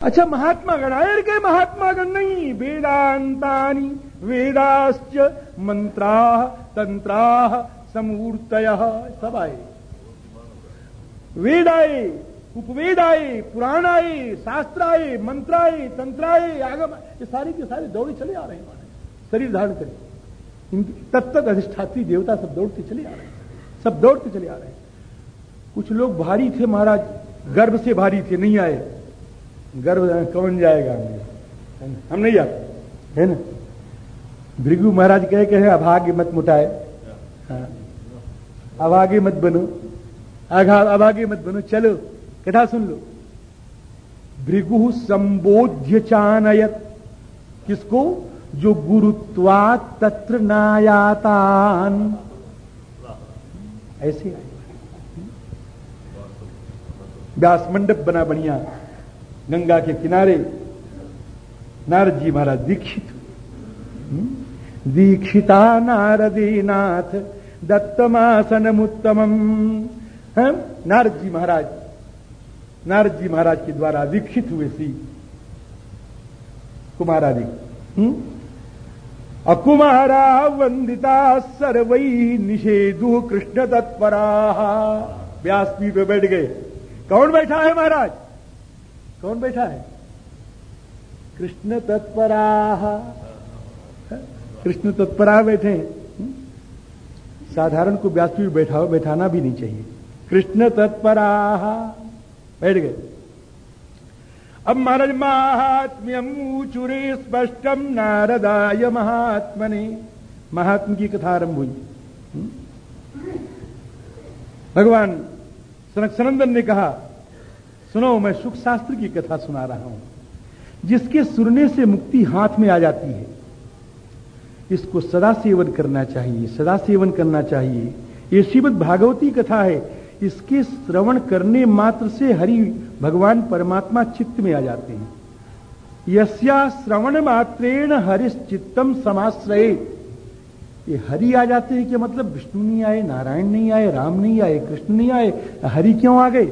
अच्छा महात्मा गण आयर के महात्मा गण नहीं, वेदांतानी, वेदाश्च, मंत्रा, तंत्रा, समूर्तय, सब आए। वेद आए उपवेद आए पुराण आए शास्त्र आए मंत्र आए तंत्र आए आगम, ये सारे के सारे दौड़े चले आ रहे हैं शरीर धारण करें। इनकी तत्त अधिष्ठात्री देवता सब दौड़ते चले आ रहे हैं। सब दौड़ते चले आ रहे हैं। कुछ लोग भारी थे महाराज, गर्भ से भारी थे, नहीं आए। गर्भ कौन जाएगा? हमें हम नहीं जाते। है ना? भृगु महाराज कहे कहे अभाग्य मत मुटाए। हाँ। अभागे मत बनो। अभागे मत बनो। चलो, कथा सुन लो। भृगु संबोध्य चानयत। किसको? जो गुरुत्वा तत्र नायातान। ऐसे व्यास मंडप बना बढ़िया। गंगा के किनारे। नारद जी महाराज दीक्षित। हम्म? दीक्षिता नारदीनाथ दत्तमासनमुत्तमम नारद जी महाराज। नारद जी महाराज के द्वारा दीक्षित हुए सी कुमारादि। हम्म? अकुमारा वंदिता सर्वई निषेधु कृष्ण तत्परा व्यासपीठ पे बैठ गए। कौन बैठा है महाराज? कौन बैठा है? कृष्ण तत्परा। कृष्ण तत्परा बैठे हम्म? साधारण को व्यासपीठ बैठा, बैठाना भी नहीं चाहिए। कृष्ण तत्परा। बैठ गए। अब महाराज महात्म्यम चुरे स्पष्टम नारदाय महात्मने। महात्म की कथा आरंभ हुई। हम्म? भगवान सनक सनंदन ने कहा सुनो, मैं सुख शास्त्र की कथा सुना रहा हूँ, जिसके सुनने से मुक्ति हाथ में आ जाती है। इसको सदा सेवन करना चाहिए सदा सेवन करना चाहिए। ये श्रीमद भागवती कथा है, इसके श्रवण करने मात्र से हरि भगवान परमात्मा चित्त में आ जाते हैं। यस्या श्रवण मात्रेण हरिश्चित्तम समाश्रय। ये हरि आ जाते हैं कि मतलब? विष्णु नहीं आए, नारायण नहीं आए, राम नहीं आए, कृष्ण नहीं आए, हरि क्यों आ गए?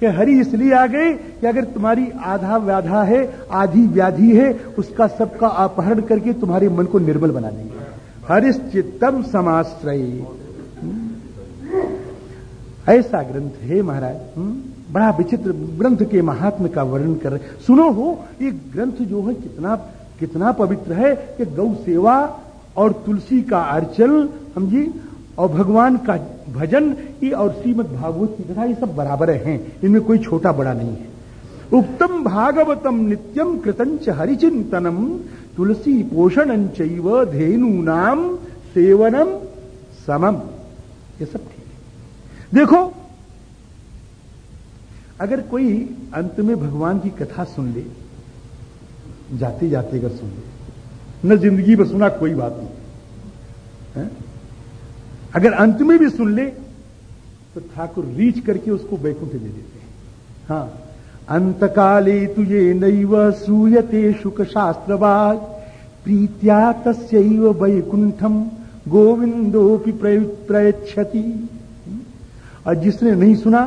कि हरि इसलिए आ गए कि अगर तुम्हारी आधा व्याधा है, आधी व्याधि है, उसका सबका अपहरण करके तुम्हारे मन को निर्मल बना देंगे। हरिश्चित्तम समाश्रय। ऐसा ग्रंथ है महाराज। हम्म? बड़ा विचित्र ग्रंथ के महात्म का वर्णन कर रहे सुनो हो, ये ग्रंथ जो है कितना कितना पवित्र है कि गौ सेवा और तुलसी का अर्चन, समझी? और भगवान का भजन ये और श्रीमद भागवत की कथा, ये सब बराबर हैं। इनमें कोई छोटा बड़ा नहीं है। उक्तम भागवतम नित्यम कृतंच हरिचिंतनम, तुलसी पोषण धेनु नाम सेवनम समम। ये सब ठीक है। देखो, अगर कोई अंत में भगवान की कथा सुन ले जाते जाते अगर सुन ले, न ज़िंदगी में सुना कोई बात नहीं। है? अगर अंत में भी सुन ले तो ठाकुर रीच करके उसको वैकुंठ दे देते हैं। हाँ अंतकाले तुझे नैव सूयते शुक शास्त्रवाद प्रीत्या तस्व वैकुंठम गोविंदोपि प्रयच्छति। और जिसने नहीं सुना,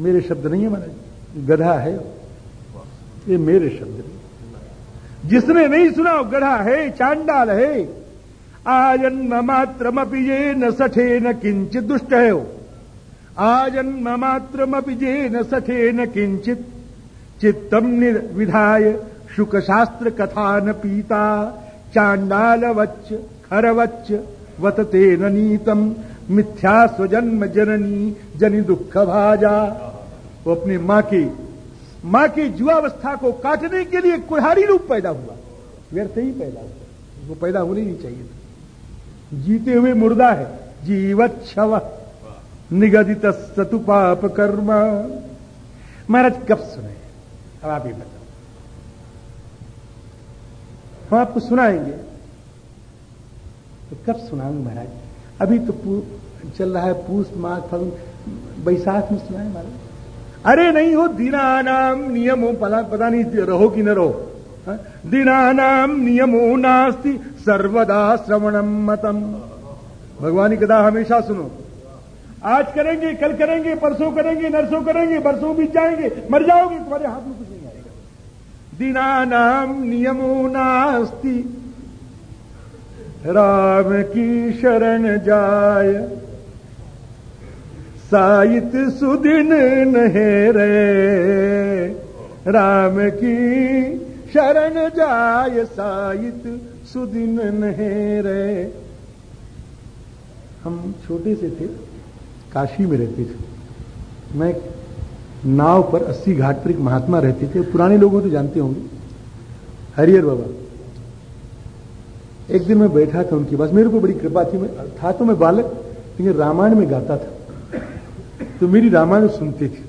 मेरे शब्द नहीं है महाराज गधा है ये मेरे शब्द नहीं। जिसने नहीं सुना गधा है, चांडाल है। आजन्म मात्रमपि ये न सठे न किंचित दुष्ट है वो आजन्म मात्रमपि न सठे न किंचित चित्तम विधाय शुक शास्त्र कथा न पीता चांडाल वच्च खरवच्च, वतते नीतम मिथ्या स्वजन्म जननी जनि दुख भाजा वो अपनी माँ की माँ की जुआवस्था को काटने के लिए कुल्हाड़ी रूप पैदा हुआ। व्यर्थ ही पैदा हुआ। वो पैदा होनी नहीं चाहिए था। जीते हुए मुर्दा है। जीवत शव। निगदित सतु पाप कर्म। महाराज कब सुने। अब आप ही बताओ। हम आपको सुनाएँगे। तो कब सुनाऊँगे महाराज? अभी तो चल रहा है पूस माघ फल बैसाख में सुनाए महाराज। अरे नहीं हो दीनानाम नियमो, पता पता नहीं रहो कि न रहो। हाँ? दीनानाम नियमो नास्ति, सर्वदा श्रवणम मतम। भगवान की कथा हमेशा सुनो। आज करेंगे, कल करेंगे, परसों करेंगे, नरसों करेंगे, बरसों बीत जाएँगे, मर जाओगे, तुम्हारे हाथ में कुछ नहीं आएगा। दीना नाम नियमो नास्ती, राम की शरण जाय। साइत सुदिन नहे रे राम की शरण जाय साइत सुदिन नहे रे हम छोटे से थे, काशी में रहते थे। मैं नाव पर अस्सी घाट पर एक महात्मा रहते थे, पुराने लोगों तो जानते होंगे। हरिहर बाबा। एक दिन मैं बैठा था उनके पास, मेरे को बड़ी कृपा थी। मैं था तो मैं बालक, लेकिन रामायण में गाता था। तो मेरी रामायण सुनते थे।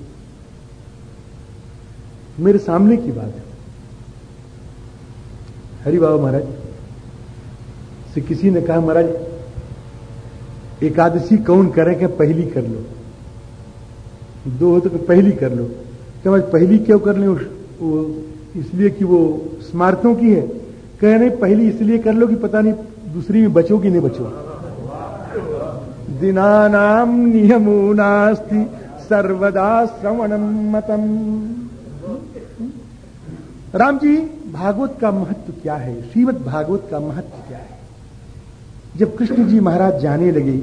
मेरे सामने की बात है। हरि बाबा महाराज, से किसी ने कहा, महाराज, एकादशी कौन करे कि पहली कर लो? दो हो तो पहली कर लो। क्या मैं पहली क्यों कर ले? वो इसलिए कि वो स्मारकों की है। कह नहीं पहली इसलिए कर लो कि पता नहीं दूसरी में बचो कि नहीं बचो? दिनानाम नियमो नास्ति, सर्वदा श्रवणम मतम। राम जी भागवत का महत्व क्या है? श्रीमद भागवत का महत्व क्या है? जब कृष्ण जी महाराज जाने लगे,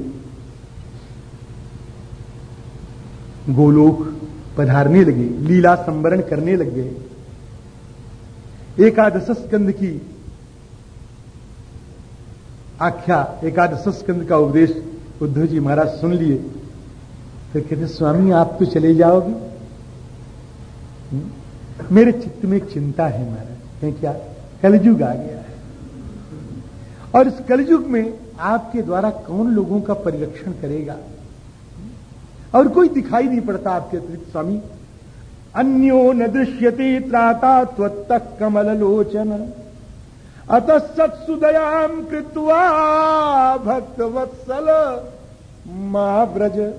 गोलोक पधारने लगे, लीला संवरण करने लग गए। एकादश स्कंद की आख्या, एकादश स्कंद का उपदेश उद्धव जी महाराज सुन लिए। फिर कहते, स्वामी, आप तो चले जाओगे? हम्म? मेरे चित्त में चिंता है महाराज। क्या। कलयुग आ गया है। और इस कलयुग में आपके द्वारा कौन लोगों का परिरक्षण करेगा? और कोई दिखाई नहीं पड़ता आपके अतिरिक्त स्वामी। अन्यो न दृश्यते त्राता त्वत्त कमल लोचन अतः सत्सुदयाम कृत्वा भक्त वत्सल माँ ब्रज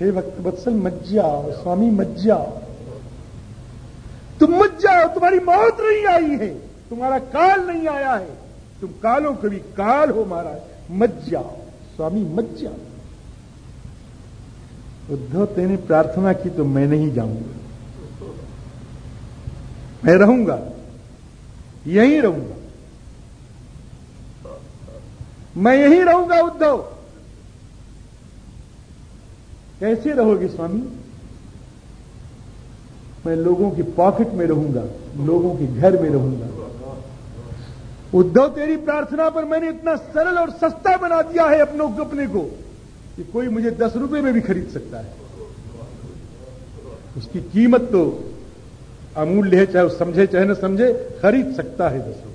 हे भक्त वत्सल मत जाओ स्वामी मत जाओ तुम मत जाओ, तुम्हारी मौत नहीं आई है, तुम्हारा काल नहीं आया है। तुम कालों कभी काल हो महाराज, मत जाओ, स्वामी मत जाओ। उद्धव तेने प्रार्थना की तो मैं नहीं जाऊँगा। मैं रहूँगा, यहीं रहूँगा। मैं यहीं रहूँगा उद्धव कैसे रहोगे स्वामी? मैं लोगों की पॉकेट में रहूँगा, लोगों के घर में रहूँगा। उद्धव, तेरी प्रार्थना पर मैंने इतना सरल और सस्ता बना दिया है अपनों अपने को, कि कोई मुझे दस रुपए में भी खरीद सकता है। उसकी कीमत तो अमूल्य है, चाहे समझे, चाहे न समझे, खरीद सकता है दस रुपये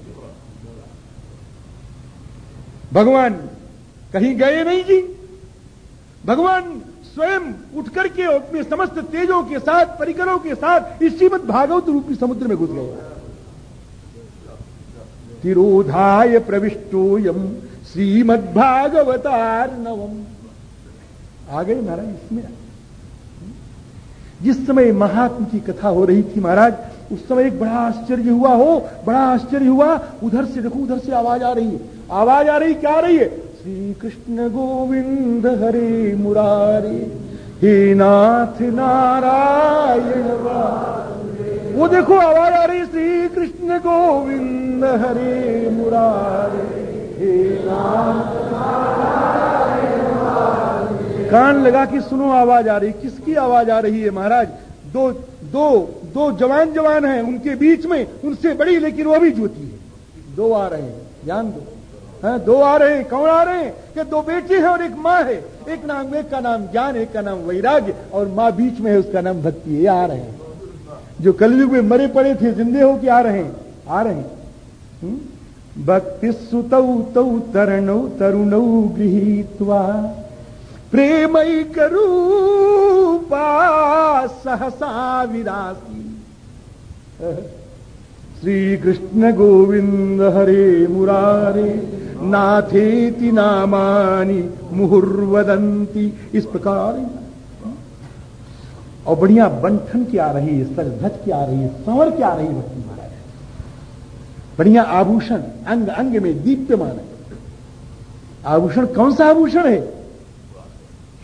भगवान, कहीं गए नहीं जी? भगवान स्वयं उठ करके अपने समस्त तेजों के साथ, परिकरों के साथ इस श्रीमद भागवत रूपी समुद्र में घुस गए तिरोधाय प्रविष्टोयम श्रीमद्भागवतार नवम आ गए महाराज इसमें जिस समय महात्म की कथा हो रही थी महाराज, उस समय एक बड़ा आश्चर्य हुआ हो, बड़ा आश्चर्य हुआ। उधर से देखो, उधर से आवाज़ आ रही है। आवाज़ आ रही, क्या आ रही है? श्री कृष्ण गोविंद हरे मुरारी, हे नाथ नारायण वो देखो, आवाज़ आ रही श्री कृष्ण गोविंद हरे मुरारी, हे कान लगा के सुनो, आवाज़ आ रही, किसकी आवाज़ आ रही है महाराज? दो दो दो जवान जवान हैं, उनके बीच में उनसे बड़ी लेकिन वो भी ज्योति है। दो आ रहे हैं, ध्यान दो। है? दो आ रहे हैं, कौन आ रहे हैं? कि दो बेटे हैं और एक माँ है। एक नाम, एक का नाम ज्ञान, एक का नाम वैराग्य, और माँ बीच में है, उसका नाम भक्ति है। आ रहे हैं। जो कलयुग में मरे पड़े थे, जिंदे हो के आ रहे हैं। आ रहे हैं? भक्ति सुतौ, तौ तरण, तरुण गृहीत्वा। प्रेमई करूपा सहसा विरासी। श्री कृष्ण गोविंद हरे मुरारे, नाथेति नामानि मुहुर्वदंती इस प्रकार और बढ़िया बंठन की आ रही है सजधज की आ रही है, संवर की आ रही भक्ति महाराज। बढ़िया आभूषण, अंग अंग में दीप्यमान है। आभूषण, कौन सा आभूषण है?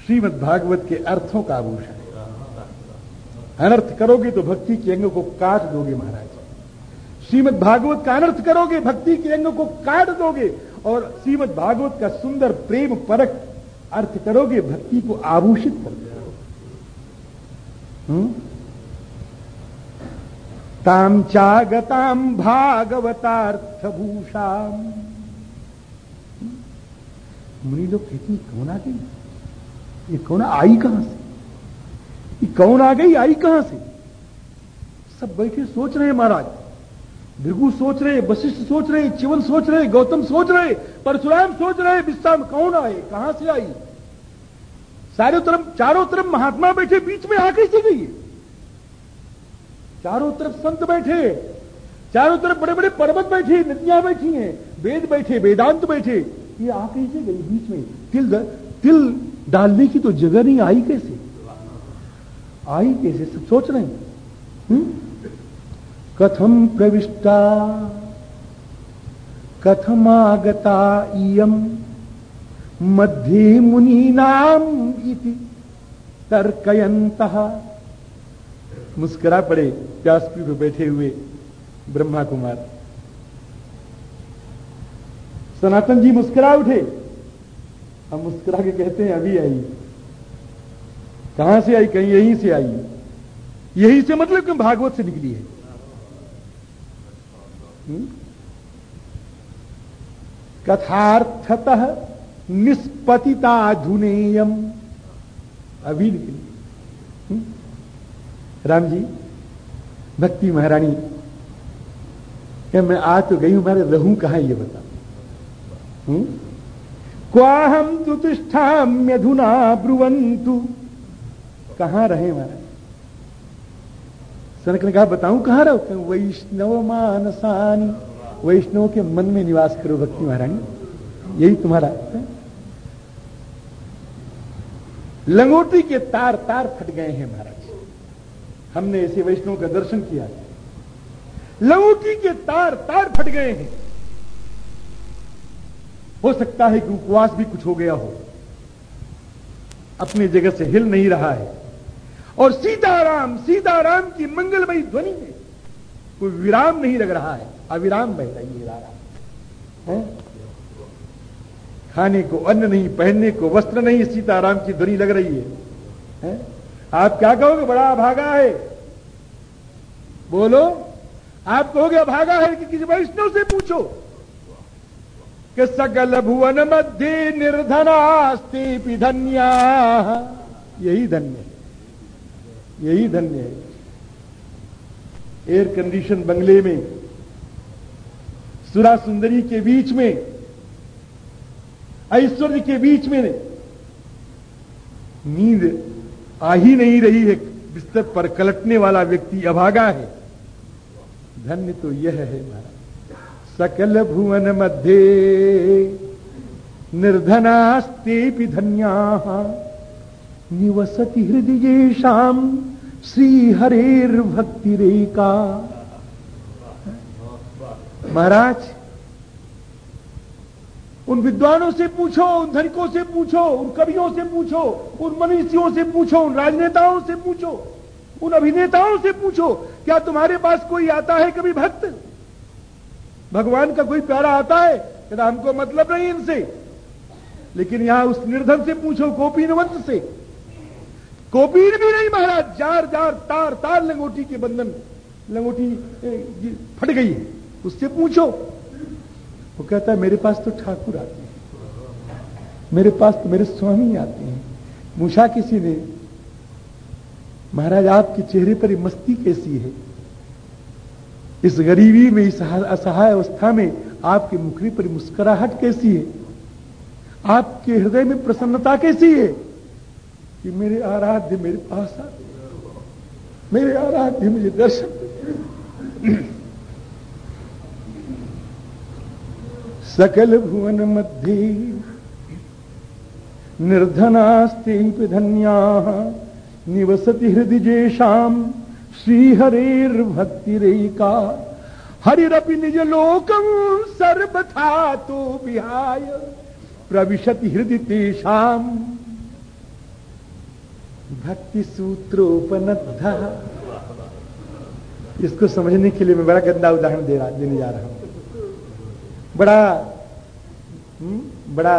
श्रीमद भागवत के अर्थों का आभूषण है। अनर्थ करोगे तो भक्ति के अंग को काट दोगे महाराज। श्रीमद भागवत का अनर्थ करोगे, भक्ति के अंग को काट दोगे, और श्रीमद भागवत का सुंदर प्रेम परक अर्थ करोगे, भक्ति को आभूषित कर हम्म? ताम चागताम भागवतार्थ भूषाम मुनि लोग कहते कौन आ गई? ये कौन आई कहाँ से? ये कौन आ गई, आई कहाँ से? सब बैठे सोच रहे हैं महाराज। भृगु सोच रहे वशिष्ठ सोच रहे चिवन सोच रहे गौतम सोच रहे परशुराम सोच रहे विश्राम कौन आए कहाँ से आई? सारे तरफ़ चारों तरफ़ महात्मा बैठे बीच में आ कैसे गई। चारों तरफ़ संत बैठे चारों तरफ़ बड़े बड़े पर्वत बैठे नदियाँ बैठी हैं वेद बैठे वेदांत बैठे। ये आ कैसे गई बीच में। तिल द, तिल डालने की तो जगह नहीं आई कैसे? आई कैसे? सब सोच रहे हैं। हुँ? कथम प्रविष्टा? कथमागता इयम मध्ये मुनीनाम तर्कयंत मुस्कुरा पड़े व्यासपीठ पर बैठे हुए ब्रह्मा कुमार सनातन जी मुस्कुरा उठे। हम मुस्कुरा के कहते हैं, अभी आई। कहाँ से आई? कहीं यहीं से आई? यहीं से मतलब कि भागवत से निकली है? कथार्थतः निष्पतिता धुनेयम अभी हम्म? राम जी भक्ति महारानी, क्या मैं आ तो गई हूँ? मैं रहू कहाँ ये बता क्वाहम क्वाहम तुतिष्ठाम्यधुना ब्रुवंतु कहाँ रहे महाराज? सनक ने कहा, बताऊँ कहाँ रहो? वैष्णव मानसानी, वैष्णव के मन में निवास करो भक्ति महारानी। यही तुम्हारा? लंगोटी के तार तार फट गए हैं महाराज। हमने ऐसे वैष्णव का दर्शन किया। लंगोटी के तार तार फट गए हैं। हो सकता है कि उपवास भी कुछ हो गया हो। अपनी जगह से हिल नहीं रहा है। और सीताराम सीताराम की मंगलमयी ध्वनि में कोई विराम नहीं लग रहा है। अविराम बह रही है है? खाने को अन्न नहीं पहनने को वस्त्र नहीं सीताराम की ध्वनि लग रही है, है? आप क्या कहोगे? बड़ा भागा है। बोलो आप कहोगे भागा है कि किसी वैष्णव से पूछो कि सकल भुवन मध्य निर्धनास्ते धन्या। यही धन्य है। यही धन्य है। एयर कंडीशन बंगले में, सुरा सुंदरी के बीच में, ऐश्वर्य के बीच में नींद आ ही नहीं रही है, बिस्तर पर कलटने वाला व्यक्ति अभागा है। धन्य तो यह है महाराज। सकल भुवन मध्य निर्धनास्ते भी धन्या। निवसति हृदय शाम श्री हरेर भक्ति रेका महाराज, उन विद्वानों से पूछो, उन धनिकों से पूछो, उन कवियों से पूछो, उन मनीषियों से पूछो, उन राजनेताओं से पूछो, उन अभिनेताओं से पूछो, क्या तुम्हारे पास कोई आता है कभी भक्त? भगवान का कोई प्यारा आता है? कहता, हमको मतलब नहीं इनसे। लेकिन यहाँ उस निर्धन से पूछो, गोपीनवंत से। कोपीर भी नहीं महाराज, जार जार, तार तार लंगोटी के बंधन लंगोटी फट गई है। उससे पूछो। वो कहता है, मेरे पास तो ठाकुर आते हैं। मेरे पास तो मेरे स्वामी आते हैं। पूछा किसी ने, महाराज, आपके चेहरे पर मस्ती कैसी है? इस गरीबी में, इस असहाय अवस्था में आपके मुखरी पर मुस्कुराहट कैसी है? आपके हृदय में प्रसन्नता कैसी है? कि मेरे आराध्य मेरे पास आ मेरे आराध्य मुझे दर्शन सकल भुवन मध्य निर्धनास्ते धन्या निवसति हृदय हृदयेषाम श्रीहरेर्भक्तिरेका। हरिरपि निज लोकम सर्वथा तो विहाय। प्रविशति हृदय तेषाम भक्ति सूत्रोपनद्ध इसको समझने के लिए मैं बड़ा गंदा उदाहरण दे रहा देने जा रहा हूँ। बड़ा हम्म, बड़ा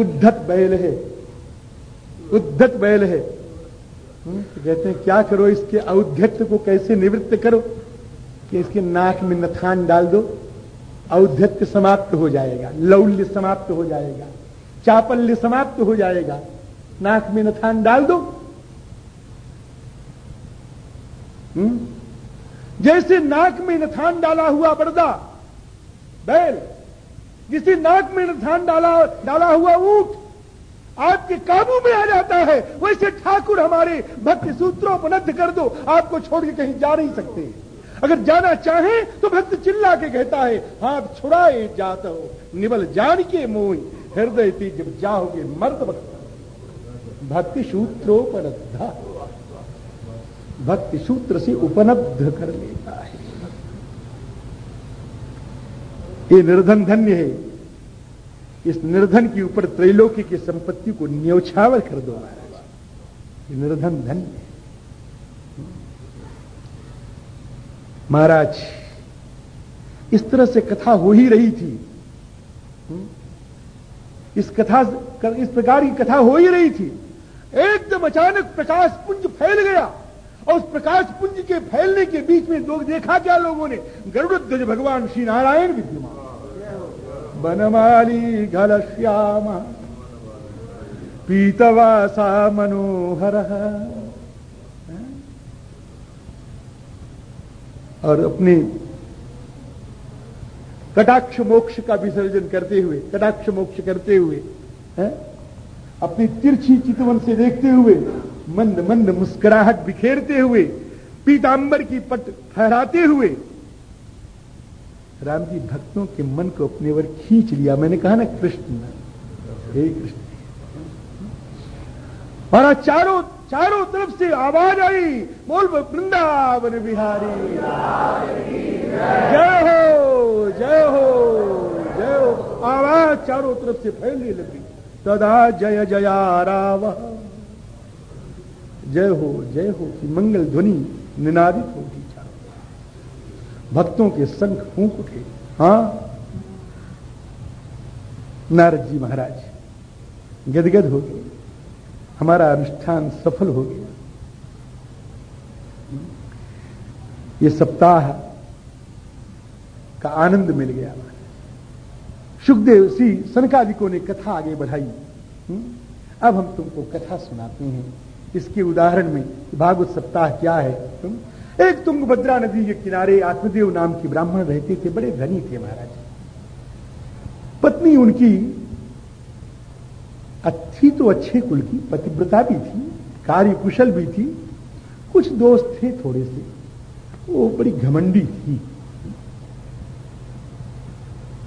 उद्धत बैल है। उद्धत बैल है। हम्म, तो कहते हैं क्या करो इसके औद्धत्य को कैसे निवृत्त करो कि इसके नाक में नथान डाल दो? औद्धत्य समाप्त हो जाएगा लौल्य समाप्त हो जाएगा चापल्य समाप्त हो जाएगा। नाक में नथान डाल दो। हुँ? जैसे नाक में नथान डाला हुआ बरदा बैल, जिसे नाक में नथान डाला डाला हुआ ऊट आपके काबू में आ जाता है, वैसे ठाकुर हमारे भक्ति सूत्रों पर नद्ध कर दो, आपको छोड़ के कहीं जा नहीं सकते। अगर जाना चाहे तो भक्त चिल्ला के कहता है हाथ छुड़ाए जात हो, निबल जान के मोह हृदय थी जब जाओगे मर्द वक्त भक्ति सूत्रोपनद्धा भक्ति सूत्र से उपलब्ध कर लेता है। ये निर्धन धन्य है। इस निर्धन के ऊपर त्रैलोक्य की संपत्ति को न्योछावर कर दो महाराज। निर्धन धन्य महाराज, इस तरह से कथा हो ही रही थी। इस कथा इस प्रकार की कथा हो ही रही थी। एकदम अचानक प्रकाश पुंज फैल गया। और उस प्रकाश पुंज के फैलने के बीच में लोग देखा क्या लोगों ने? गरुड़ भगवान श्री नारायण विद्यमान। बनमाली घल श्याम। पीतवासा मनोहर। और अपने कटाक्ष मोक्ष का विसर्जन करते हुए, कटाक्ष मोक्ष करते हुए, है? अपनी तिरछी चितवन से देखते हुए, मंद मंद मुस्कुराहट बिखेरते हुए, पीतांबर की पट फहराते हुए, राम जी भक्तों के मन को अपने ओर खींच लिया। मैंने कहा ना, कृष्ण, हे कृष्ण। और चारों चारों तरफ़ से आवाज़ आई बोल, वृंदावन बिहारी। जय हो जय हो जय हो। आवाज़ चारों तरफ़ से फैलने लगी। तदा जय जया राव जय हो जय हो की मंगल ध्वनि निनादित होगी भक्तों के संख फूंक उठे। हाँ, नारद जी महाराज, गदगद हो गए। हमारा अनुष्ठान सफल हो गया। ये सप्ताह का आनंद मिल गया। सुखदेव सी सनकादिकों ने कथा आगे बढ़ाई? अब हम तुमको कथा सुनाते हैं। इसके उदाहरण में भागवत सप्ताह क्या है? तुम? एक तुंगभद्रा नदी के किनारे आत्मदेव नाम के ब्राह्मण रहते थे, बड़े धनी थे महाराज। पत्नी उनकी अच्छी तो अच्छे कुल की, पतिव्रता भी थी कार्य कुशल भी थी, कुछ दोस्त थे थोड़े से। वो बड़ी घमंडी थी।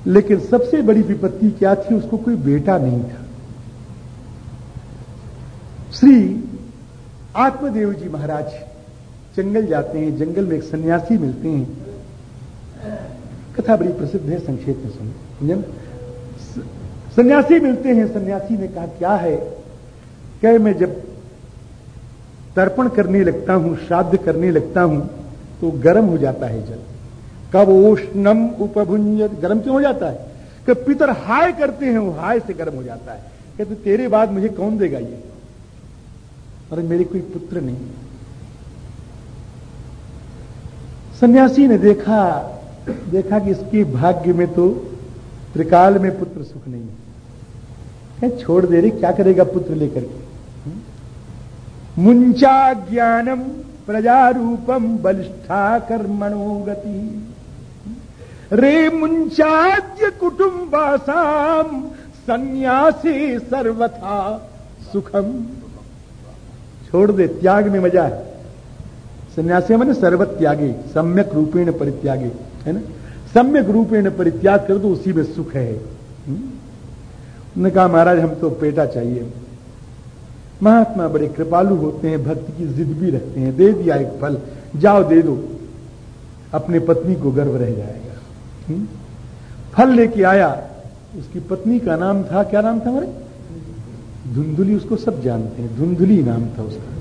लेकिन सबसे बड़ी विपत्ति क्या थी, उसको कोई बेटा नहीं था। श्री आत्मदेव जी महाराज जंगल जाते हैं, जंगल में एक सन्यासी मिलते हैं। कथा बड़ी प्रसिद्ध है, संक्षेप में सुन। सन्यासी मिलते हैं, सन्यासी ने कहा, क्या है? कह, मैं जब तर्पण करने लगता हूँ, श्राद्ध करने लगता हूँ तो गर्म हो जाता है जल। कब उष्णम उपभुंज गर्म क्यों हो जाता है? कि पितर हाय करते हैं, वो हाय से गर्म हो जाता है। कहते, तेरे बाद मुझे कौन देगा ये? अरे, मेरे कोई पुत्र नहीं। सन्यासी ने देखा देखा कि इसके भाग्य में तो त्रिकाल में पुत्र सुख नहीं है। छोड़ दे रही क्या करेगा पुत्र लेकर के? मुंचा ज्ञानम प्रजारूपम बलिष्ठा कर्मणो गति रे मुंचाद्य कुटुंबासाम सन्यासी सर्वथा सुखम। छोड़ दे, त्याग में मज़ा है। सन्यासी मैंने सर्वत त्यागी, सम्यक रूपेण परित्यागी, है ना? सम्यक रूपेण परित्याग कर दो, उसी में सुख है। हम्म? उन्होंने कहा, महाराज, हम तो पेटा चाहिए। महात्मा बड़े कृपालु होते हैं, भक्त की जिद भी रखते हैं। दे दिया एक फल, जाओ दे दो। अपने पत्नी को गर्व रह जाएगा? फल लेके आया, उसकी पत्नी का नाम था, क्या नाम था हमारे? धुंधुली, उसको सब जानते हैं, धुंधुली नाम था उसका।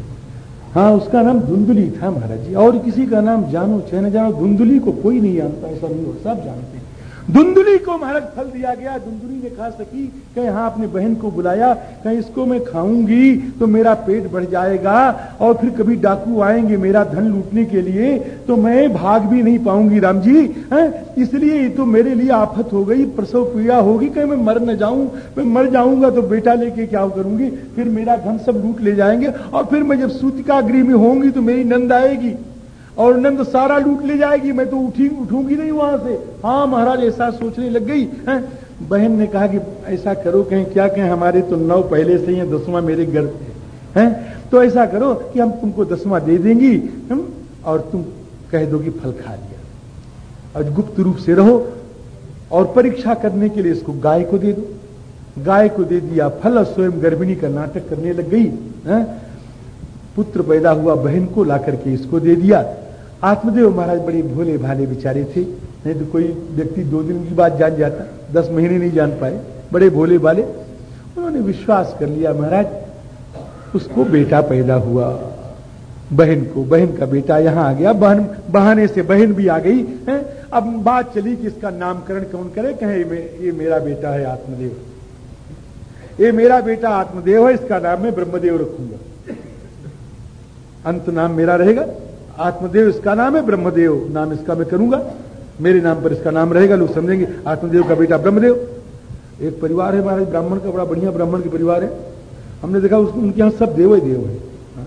हाँ उसका नाम धुंधुली था महाराज जी। और किसी का नाम जानो चाहे न जानो, धुंधुली को कोई नहीं जानता, ऐसा नहीं हो सब जानते हैं। धुंधुली को महाराज फल दिया गया। धुंधुली ने कहा सकी कहीं हाँ अपनी बहन को बुलाया, कहीं इसको मैं खाऊँगी तो मेरा पेट बढ़ जाएगा और फिर कभी डाकू आएँगे मेरा धन लूटने के लिए तो मैं भाग भी नहीं पाऊँगी राम जी इसलिए तो मेरे लिए आफत हो गई, प्रसव पीड़ा होगी, कहीं मैं मर न जाऊँ। मैं मर जाऊँगा तो बेटा लेके क्या करूँगी? फिर मेरा धन सब लूट ले जाएँगे और फिर मैं जब सूतिका गृह में होंगी तो मेरी नंद आएगी। और नंद सारा लूट ले जाएगी। मैं तो उठी, उठूँगी नहीं वहाँ से। हाँ महाराज, ऐसा सोचने लग गई, है? बहन ने कहा कि ऐसा करो, कहें, क्या कहें, हमारे तो नौ पहले से ही है, दसवां मेरे घर पे है? तो ऐसा करो कि हम तुमको दसवां दे देंगी, हम, और तुम कह दो कि फल खा लिया। और गुप्त रूप से रहो, और परीक्षा करने के लिए इसको गाय को दे दो। गाय को दे दिया, फल और स्वयं गर्भिणी का नाटक करने लग गई, है? पुत्र पैदा हुआ बहन को ला करके इसको दे दिया। आत्मदेव महाराज बड़े भोले भाले बेचारे थे। नहीं तो कोई व्यक्ति दो दिन की बात जान जाता, दस महीने नहीं जान पाए। बड़े भोले भाले। उन्होंने विश्वास कर लिया, महाराज, उसको बेटा पैदा हुआ। बहन को, बहन का बेटा यहाँ आ गया। बहन, बहाने से बहन भी आ गई, है? अब बात चली कि इसका नामकरण कौन करे? कहे, ये मेरा बेटा है आत्मदेव। ये मेरा बेटा आत्मदेव है, इसका नाम मैं ब्रह्मदेव रखूँगा। अंत नाम मेरा रहेगा। आत्मदेव इसका नाम है ब्रह्मदेव नाम इसका मैं करूँगा। मेरे नाम पर इसका नाम रहेगा लोग समझेंगे आत्मदेव का बेटा ब्रह्मदेव। एक परिवार है महाराज ब्राह्मण का बड़ा बढ़िया ब्राह्मण के परिवार है। हमने देखा उसको उनके यहाँ सब देव देव है। हाँ,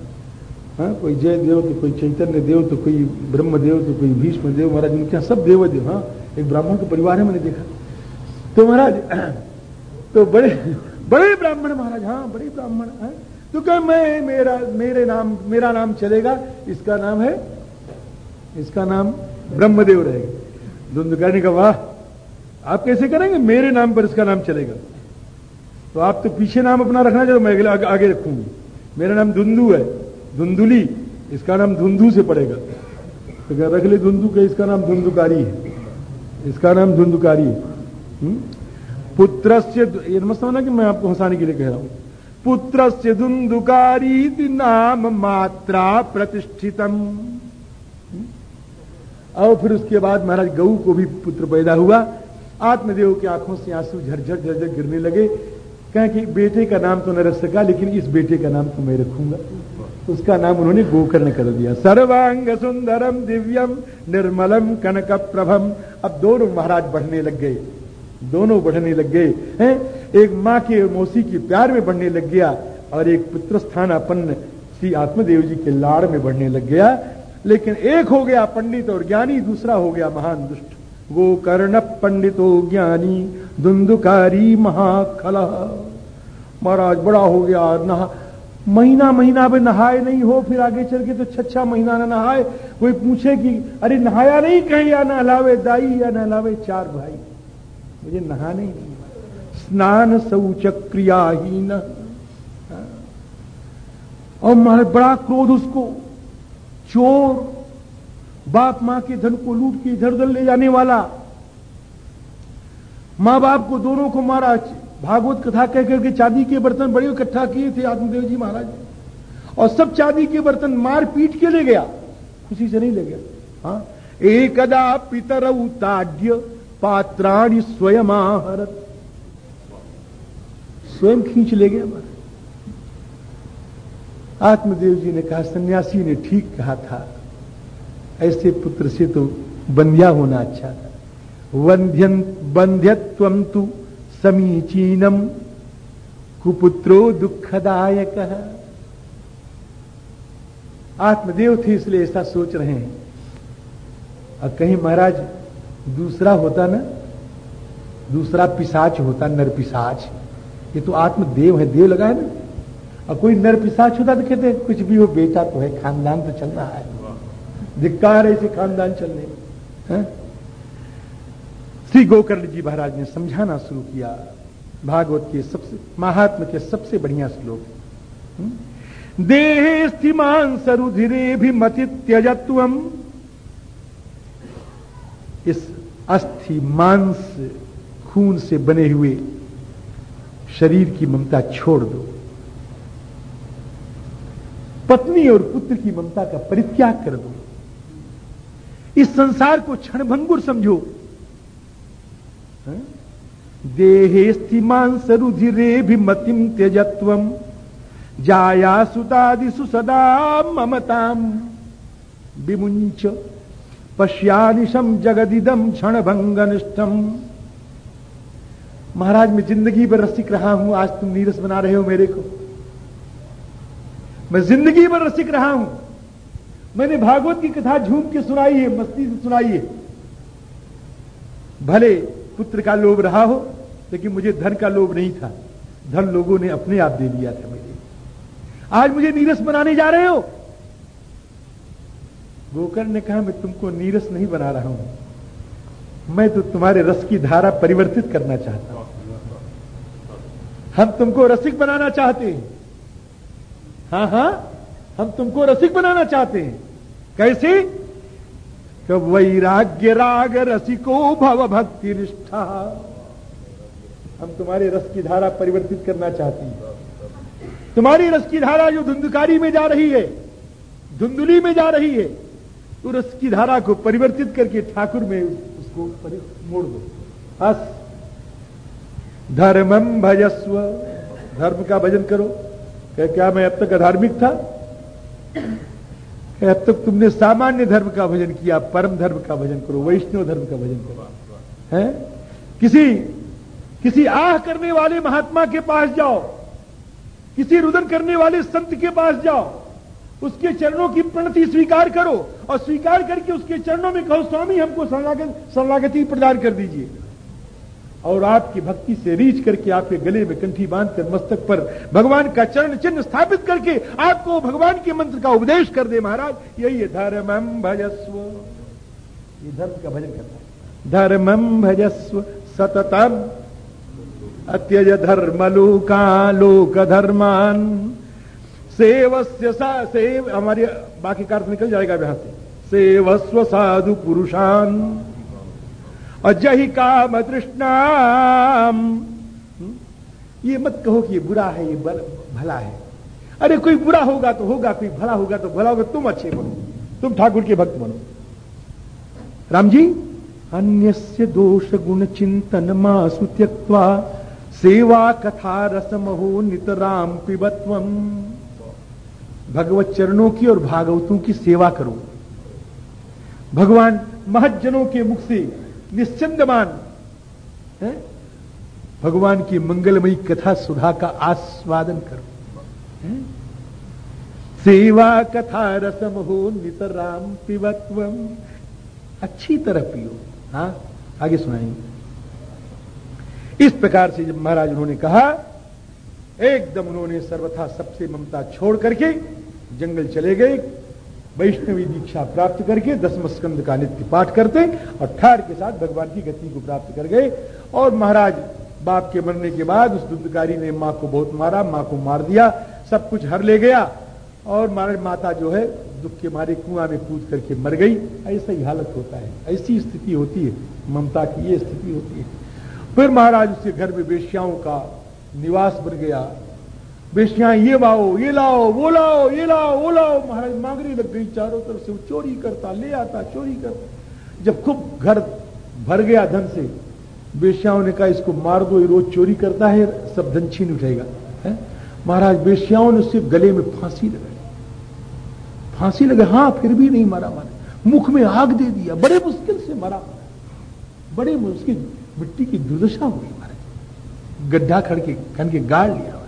हाँ कोई जय देव तो कोई चैतन्य देव तो कोई ब्रह्म देव तो कोई भीष्म देव महाराज उनके यहाँ सब देव देव। हाँ एक ब्राह्मण का परिवार है मैंने देखा। तो महाराज तो बड़े बड़े ब्राह्मण महाराज हाँ बड़े ब्राह्मण है हाँ। तो कह, मैं, मेरा, मेरे नाम, मेरा नाम चलेगा। इसका नाम है, इसका नाम ब्रह्मदेव रहेगा। धुंधकारी का, वाह, आप कैसे करेंगे? मेरे नाम पर इसका नाम चलेगा। तो आप तो पीछे नाम अपना रखना चाहिए मैं अगले, आगे रखूँगी। मेरा नाम धुंधु है, धुंधुली, इसका नाम धुंधु से पड़ेगा। तो क्या रख ले धुंधु के, इसका नाम धुंधुकारी है। इसका नाम धुंधुकारी है। हम्म? पुत्र से ये नमस्ते ना कि मैं आपको हंसाने के लिए कह रहा हूँ। पुत्र से धुंधुकारी नाम मात्रा प्रतिष्ठितम। और फिर उसके बाद महाराज गऊ को भी पुत्र पैदा हुआ। आत्मदेव की आँखों से आँसू झरझर झरझर गिरने लगे। कहें कि बेटे का नाम तो न रख सका लेकिन इस बेटे का नाम तो मैं रखूँगा। उसका नाम उन्होंने गोकर्ण कर दिया। सर्वांग सुंदरम दिव्यम निर्मलम कनक प्रभम अब दोनों महाराज बढ़ने लग गए। दोनों बढ़ने लग गए, हैं? एक माँ के मौसी के प्यार में बढ़ने लग गया और एक पुत्र स्थानापन्न श्री आत्मदेव जी के लाड़ में बढ़ने लग गया। लेकिन एक हो गया पंडित और ज्ञानी, दूसरा हो गया महान दुष्ट। वो कर्ण पंडितो ज्ञानी धुंधुकारी महाखल। महाराज, बड़ा हो गया नहा। महीना महीना में नहाए नहीं हो, फिर आगे चल के तो छच्छा महीना ना नहाए। कोई पूछे कि, अरे, नहाया नहीं कहीं या नहलावे दाई या नहलावे चार भाई? मुझे नहाने ही नहीं स्नान शौच क्रियाहीन और मारे बड़ा क्रोध उसको। चोर। बाप माँ के धन को लूट के इधर उधर ले जाने वाला। माँ बाप को दोनों को मारा भागवत कथा कह करके चांदी के बर्तन बड़े इकट्ठा किए थे आत्मदेव जी महाराज। और सब चांदी के बर्तन मार पीट के ले गया। खुशी से नहीं ले गया। हाँ? एकदा पितर उताड्य पात्राणी स्वयं आहरत स्वयं खींच ले गया आत्मदेव जी ने कहा, सन्यासी ने ठीक कहा था। ऐसे पुत्र से तो बंध्या होना अच्छा था। वंध्यन बंध्यत्व तु समीचीनम कुपुत्रो दुखदायक। आत्मदेव थे इसलिए ऐसा सोच रहे हैं। और कहीं महाराज दूसरा होता ना, दूसरा पिसाच होता, नर पिसाच। ये तो आत्मदेव है, देव लगा है ना। और कोई नर पिसाच होता तो कहते कुछ भी हो, बेटा तो है, खानदान तो चल रहा है। धिक्कार ऐसे खानदान चलने हाँ? श्री गोकर्ण जी महाराज ने समझाना शुरू किया, भागवत के सबसे, महात्मा के सबसे बढ़िया श्लोक। हाँ? देह स्थिमान सरुधिरे भी मति त्यजत्व इस अस्थि मांस खून से बने हुए शरीर की ममता छोड़ दो। पत्नी और पुत्र की ममता का परित्याग कर दो। इस संसार को क्षणभंगुर समझो। हाँ? देहे स्थिमांस रुधिरे भी मतिम त्यजत्व जाया सुतादिशु सदा ममताम विमुंच पश्यानिशम जगदिदम क्षण भंगनिष्ठम महाराज, मैं ज़िंदगी भर रसिक रहा हूँ। आज तुम नीरस बना रहे हो मेरे को। मैं ज़िंदगी भर रसिक रहा हूँ। मैंने भागवत की कथा झूम के सुनाई है, मस्ती से सुनाई है। भले पुत्र का लोभ रहा हो, लेकिन मुझे धन का लोभ नहीं था। धन लोगों ने अपने आप दे दिया था मेरे आज मुझे नीरस बनाने जा रहे हो। गोकर्ण ने कहा, मैं तुमको नीरस नहीं बना रहा हूँ। मैं तो तुम्हारे रस की धारा परिवर्तित करना चाहता हूँ। हम तुमको रसिक बनाना चाहते हैं। हाँ हाँ, हम तुमको रसिक बनाना चाहते हैं। कैसे? वैराग्य राग रसिको भव भक्ति निष्ठा। हम तुम्हारे रस की धारा परिवर्तित करना चाहती हैं। तुम्हारी रस की धारा जो धुंधकारी में जा रही है, धुंधुली में जा रही है तो रस की धारा को परिवर्तित करके ठाकुर में उसको मोड़ दो। हस धर्मम भजस्व। धर्म का भजन करो। क्या क्या मैं अब तक अधार्मिक था? अब तक तुमने सामान्य धर्म का भजन किया, परम धर्म का भजन करो, वैष्णव धर्म का भजन करो। है? किसी किसी आह करने वाले महात्मा के पास जाओ। किसी रुदन करने वाले संत के पास जाओ। उसके चरणों की प्रणति स्वीकार करो और स्वीकार करके उसके चरणों में कहो, स्वामी, हमको शरणागति प्रदान कर दीजिए। और आपकी भक्ति से रीच करके आपके गले में कंठी बांधकर मस्तक पर भगवान का चरण चिन्ह स्थापित करके आपको भगवान के मंत्र का उपदेश कर दे महाराज। यही है धर्मम भजस्व। ये धर्म का भजन करता है। धर्मम भजस्व सततम। अत्यज धर्म लोका लोक धर्मान सेवस्य सा सेव, हमारे बाकी कार्य निकल जाएगा यहाँ से। सेवस्व साधु पुरुषान। अजहि काम तृष्णाम। हम्म? ये मत कहो कि ये बुरा है, ये भला है। अरे कोई बुरा होगा तो होगा, कोई भला होगा तो भला होगा, तुम अच्छे बनो। तुम ठाकुर के भक्त बनो। राम जी अन्य दोष गुण चिंतन मासु त्यक्वा सेवा कथा रसमहो नितराम पिबत्वम। भगवत चरणों की और भागवतों की सेवा करो। भगवान महजनों के मुख से निश्चंदमान, है? भगवान की मंगलमयी कथा सुधा का आस्वादन करो? सेवा कथा रसम हो नितराम पिबत्व अच्छी तरह पियो। हाँ आगे सुनाएँगे। इस प्रकार से जब महाराज उन्होंने कहा, एकदम उन्होंने सर्वथा सबसे ममता छोड़ करके जंगल चले गए, वैष्णवी दीक्षा प्राप्त करके दसम स्कंद का नित्य पाठ करते और ठार के साथ भगवान की गति को प्राप्त कर गए। और महाराज, बाप के मरने के बाद उस दुद्धकारी ने माँ को बहुत मारा, माँ को मार दिया, सब कुछ हर ले गया। और महाराज, माता जो है, दुख के मारे कुआँ में कूद करके मर गई। ऐसा ही हालत होता है, ऐसी स्थिति होती है, ममता की ये स्थिति होती है। फिर महाराज उसके घर में बेश्याओं का निवास बन गया। बेशियाँ ये लाओ ये लाओ, वो लाओ, ये लाओ, वो लाओ। महाराज मांगने लग गई चारों तरफ़ से, वो चोरी करता, ले आता, चोरी करता। जब खूब घर भर गया धन से बेशियाओं ने कहा, इसको मार दो, ये रोज चोरी करता है, सब धन छीन उठेगा, है? महाराज बेशियाओं ने उससे गले में फांसी लगाई। फांसी लगे हाँ फिर भी नहीं मारा मारा मुख में आग दे दिया, बड़े मुश्किल से मरा बड़े मुश्किल, मिट्टी की दुर्दशा हुई, महाराज। गड्ढा खड़ के खन के गाड़ लिया।